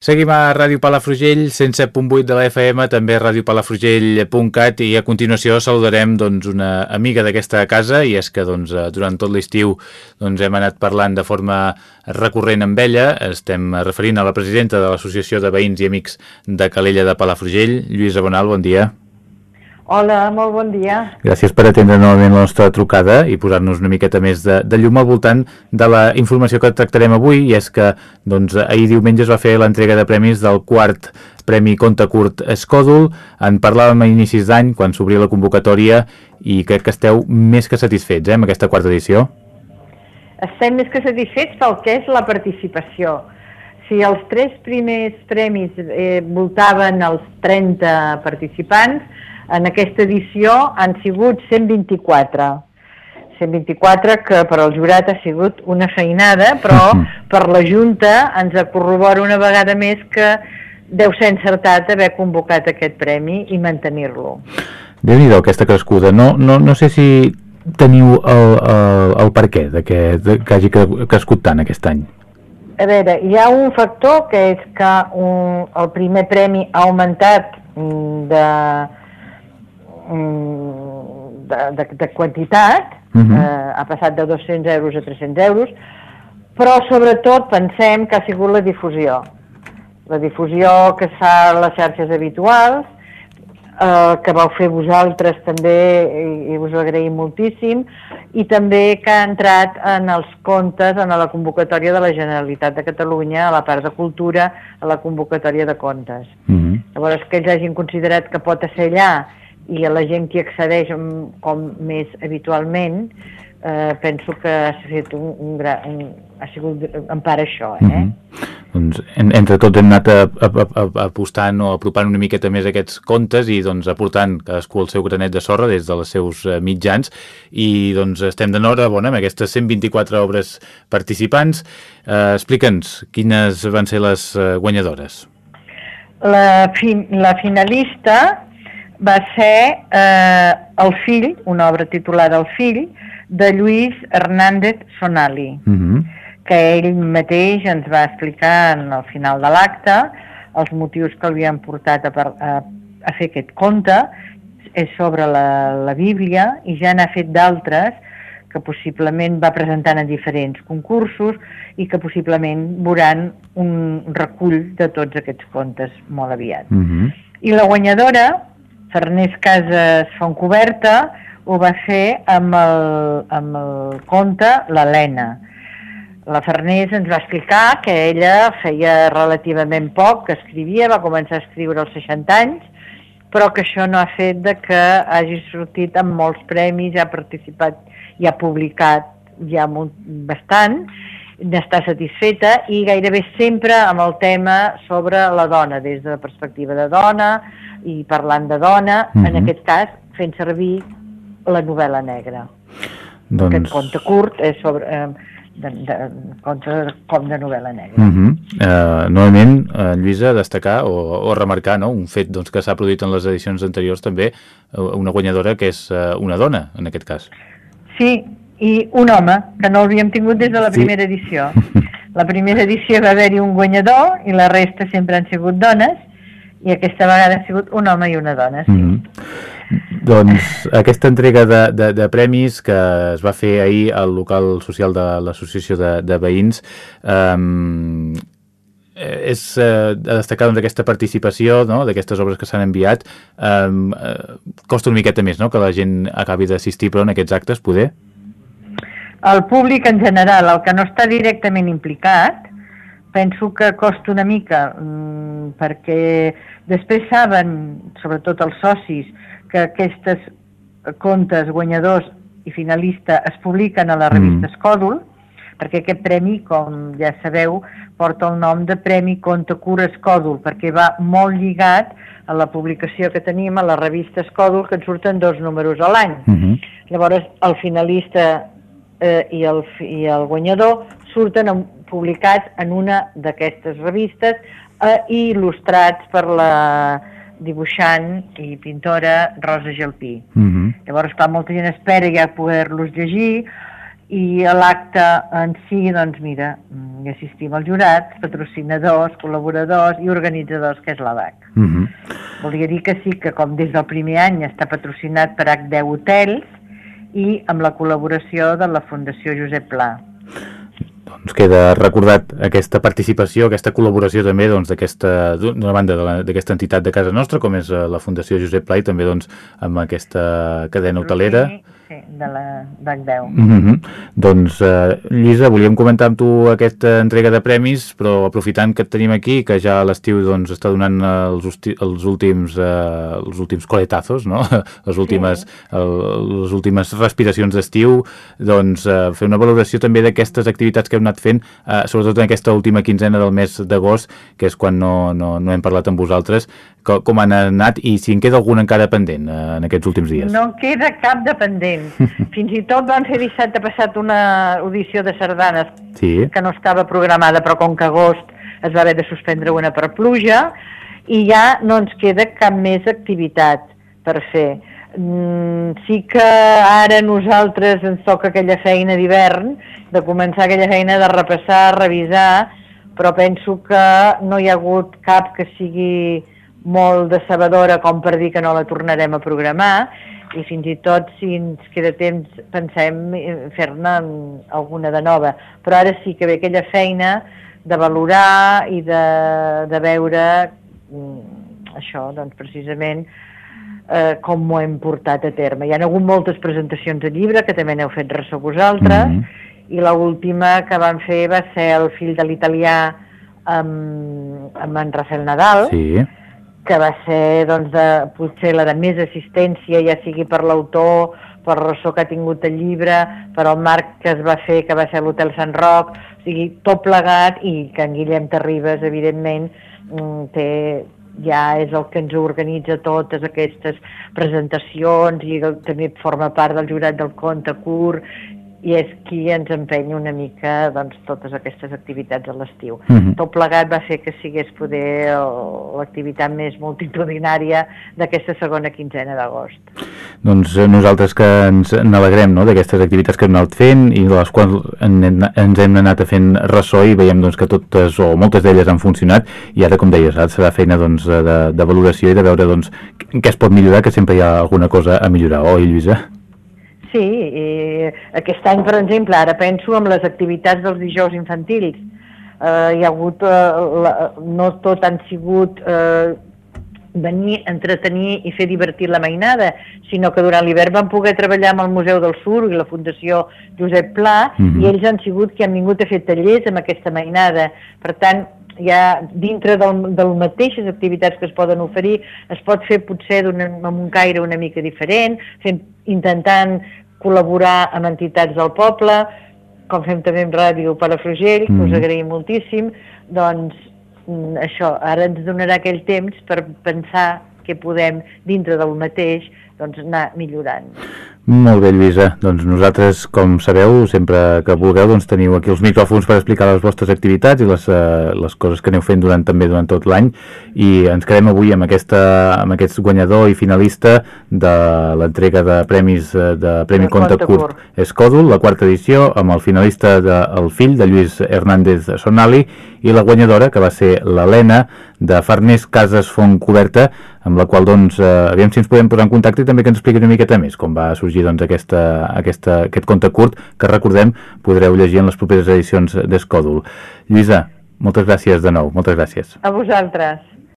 Seguim a Ràdio Palafrugell, 107.8 de la FM, també radiopalafrugell.cat i a continuació saludarem doncs, una amiga d'aquesta casa i és que doncs, eh, durant tot l'estiu doncs, hem anat parlant de forma recurrent amb ella. Estem referint a la presidenta de l'Associació de Veïns i Amics de Calella de Palafrugell, Lluïsa Bonal, bon dia. Hola, molt bon dia. Gràcies per atendre novament la nostra trucada i posar-nos una miqueta més de, de llum al voltant de la informació que tractarem avui i és que doncs, ahir diumenge es va fer l'entrega de premis del quart Premi Conte Curt Escòdul. En parlàvem a inicis d'any quan s'obria la convocatòria i crec que esteu més que satisfets eh, amb aquesta quarta edició. Estem més que satisfets pel que és la participació. Si els tres primers premis eh, voltaven els 30 participants, en aquesta edició han sigut 124. 124 que per al jurat ha sigut una feinada, però per la Junta ens corrobora una vegada més que deu ser encertat haver convocat aquest premi i mantenir-lo. déu nhi aquesta crescuda. No, no, no sé si teniu el, el, el per què de que, de, que hagi crescut tant aquest any. A veure, hi ha un factor que és que un, el primer premi ha augmentat mm, de, de, de, de quantitat, uh mhm. -huh. eh, ha passat de 200 euros a 300 euros, però sobretot pensem que ha sigut la difusió. La difusió que es fa a les xarxes habituals, eh, que vau fer vosaltres també, i, i us ho agraïm moltíssim, i també que ha entrat en els comptes, en la convocatòria de la Generalitat de Catalunya, a la part de cultura, a la convocatòria de comptes. Uh mhm. -huh. Llavors, que ells hagin considerat que pot ser allà i a la gent que accedeix com més habitualment, eh, penso que ha sigut un, un, gran, un, ha sigut en part això, eh? Mm -hmm. Doncs en, entre tots hem anat a, a, a, apostant o apropant una miqueta més aquests contes i doncs aportant cadascú el seu granet de sorra des dels seus uh, mitjans i doncs estem d'enhorabona amb aquestes 124 obres participants. Uh, Explica'ns quines van ser les uh, guanyadores. La, fi, la finalista va ser eh, El fill, una obra titulada El fill, de Lluís Hernández Sonali, uh mhm. -huh. que ell mateix ens va explicar en el final de l'acte els motius que l'havien portat a, a, a fer aquest conte, és sobre la, la Bíblia i ja n'ha fet d'altres que possiblement va presentant en diferents concursos i que possiblement veuran un recull de tots aquests contes molt aviat. Uh mhm. -huh. I la guanyadora Farners Casas Fontcoberta ho va fer amb el, amb el conte L'Helena. La Farners ens va explicar que ella feia relativament poc que escrivia, va començar a escriure als 60 anys, però que això no ha fet de que hagi sortit amb molts premis, ha participat i ha publicat ja molt, bastant, n'està satisfeta i gairebé sempre amb el tema sobre la dona, des de la perspectiva de dona, i parlant de dona, mm -hmm. en mhm. aquest cas fent servir la novel·la negra. Doncs... Aquest conte curt és sobre... Eh, de, de, conte com de novel·la negra. Uh -huh. uh, novament, uh, Lluïsa, destacar o, o remarcar no? un fet doncs, que s'ha produït en les edicions anteriors també, uh, una guanyadora que és uh, una dona, en aquest cas. Sí, i un home, que no l'havíem tingut des de la sí. primera edició. La primera edició va haver-hi un guanyador i la resta sempre han sigut dones, i aquesta vegada ha sigut un home i una dona, sí. Mm -hmm. Doncs aquesta entrega de, de, de premis que es va fer ahir al local social de l'Associació de, de Veïns um, és eh, a destacar doncs, aquesta participació no? d'aquestes obres que s'han enviat um, eh, costa una miqueta més no? que la gent acabi d'assistir però en aquests actes poder? El públic en general, el que no està directament implicat penso que costa una mica mmm, perquè després saben, sobretot els socis, que aquestes contes guanyadors i finalista es publiquen a la revista mm. Escòdul, perquè aquest premi, com ja sabeu, porta el nom de Premi Conte Cura Escòdul, perquè va molt lligat a la publicació que tenim a la revista Escòdul, que en surten dos números a l'any. Mm -hmm. Llavors, el finalista eh, i, el, i el guanyador surten en, publicats en una d'aquestes revistes eh, i il·lustrats per la dibuixant i pintora Rosa Gelpí. Mm -hmm. Llavors, clar, molta gent espera ja poder-los llegir i l'acte en si, doncs mira, mm, hi assistim els jurats, patrocinadors, col·laboradors i organitzadors, que és l'ADAC. Uh -huh. Volia dir que sí, que com des del primer any està patrocinat per H10 Hotels i amb la col·laboració de la Fundació Josep Pla doncs queda recordat aquesta participació, aquesta col·laboració també doncs, d'aquesta doncs, d'una banda d'aquesta entitat de casa nostra, com és eh, la Fundació Josep Pla i també doncs, amb aquesta cadena hotelera. Sí, sí, de la d'H10. Mm -hmm. Doncs, eh, Lluïsa, volíem comentar amb tu aquesta entrega de premis, però aprofitant que et tenim aquí, que ja a l'estiu doncs, està donant els, els últims eh, els últims coletazos, no? les, últimes, sí. el, les últimes respiracions d'estiu, doncs eh, fer una valoració també d'aquestes activitats que hem anat fent, eh, sobretot en aquesta última quinzena del mes d'agost, que és quan no, no, no hem parlat amb vosaltres, com, com han anat i si en queda algun encara pendent eh, en aquests últims dies. No queda cap de pendent. Fins i tot van fer dissabte passat una audició de sardanes sí. que no estava programada, però com que agost es va haver de suspendre una per pluja i ja no ens queda cap més activitat per fer. Mm, sí que ara nosaltres ens toca aquella feina d'hivern, de començar aquella feina de repassar, revisar, però penso que no hi ha hagut cap que sigui molt decebedora com per dir que no la tornarem a programar i fins i tot si ens queda temps pensem fer-ne alguna de nova però ara sí que ve aquella feina de valorar i de, de veure mm, això, doncs precisament eh, com ho hem portat a terme. Hi ha hagut moltes presentacions de llibre que també n'heu fet ressò vosaltres mm -hmm. i l última que vam fer va ser el fill de l'italià amb, amb en Rafael Nadal sí que va ser doncs, de, potser la de més assistència, ja sigui per l'autor, per el ressò que ha tingut el llibre, per el marc que es va fer, que va ser l'Hotel Sant Roc, o sigui, tot plegat, i que en Guillem Terribas, evidentment, mm, té, ja és el que ens organitza totes aquestes presentacions i també forma part del jurat del conte curt i és qui ens empenya una mica doncs, totes aquestes activitats a l'estiu. Uh mhm. -huh. Tot plegat va fer que sigués poder l'activitat més multitudinària d'aquesta segona quinzena d'agost. Doncs eh, nosaltres que ens n'alegrem no, d'aquestes activitats que hem anat fent i de les quals ens hem anat a fent ressò i veiem doncs, que totes o moltes d'elles han funcionat i ara, com deies, serà feina doncs, de, de valoració i de veure doncs, què es pot millorar, que sempre hi ha alguna cosa a millorar, oi, Lluïsa? Sí, i aquest any, per exemple, ara penso en les activitats dels dijous infantils. Eh, hi ha hagut, eh, la, no tot han sigut eh, venir, entretenir i fer divertir la mainada, sinó que durant l'hivern van poder treballar amb el Museu del Sur i la Fundació Josep Pla, mm -hmm. i ells han sigut que han vingut a fer tallers amb aquesta mainada. Per tant, ja dintre del, del mateixes activitats que es poden oferir, es pot fer potser amb un caire una mica diferent, fent, intentant col·laborar amb entitats del poble, com fem també amb Ràdio Palafrugell, que mm. us agraïm moltíssim, doncs mm, això, ara ens donarà aquell temps per pensar què podem, dintre del mateix, doncs anar millorant. Molt bé, Lluïsa. Doncs nosaltres, com sabeu, sempre que vulgueu, doncs teniu aquí els micròfons per explicar les vostres activitats i les, uh, les coses que aneu fent durant també durant tot l'any. I ens quedem avui amb, aquesta, amb aquest guanyador i finalista de l'entrega de premis eh, de Premi Conte Curt. Escòdul, la quarta edició, amb el finalista de El fill, de Lluís Hernández Sonali, i la guanyadora, que va ser l'Helena, de Farners Cases Font Coberta, amb la qual, doncs, eh, aviam si ens podem posar en contacte i també que ens expliqui una miqueta més com va sorgir doncs, aquesta, aquesta, aquest conte curt que, recordem, podreu llegir en les properes edicions d'Escòdul. Lluïsa, moltes gràcies de nou, moltes gràcies. A vosaltres.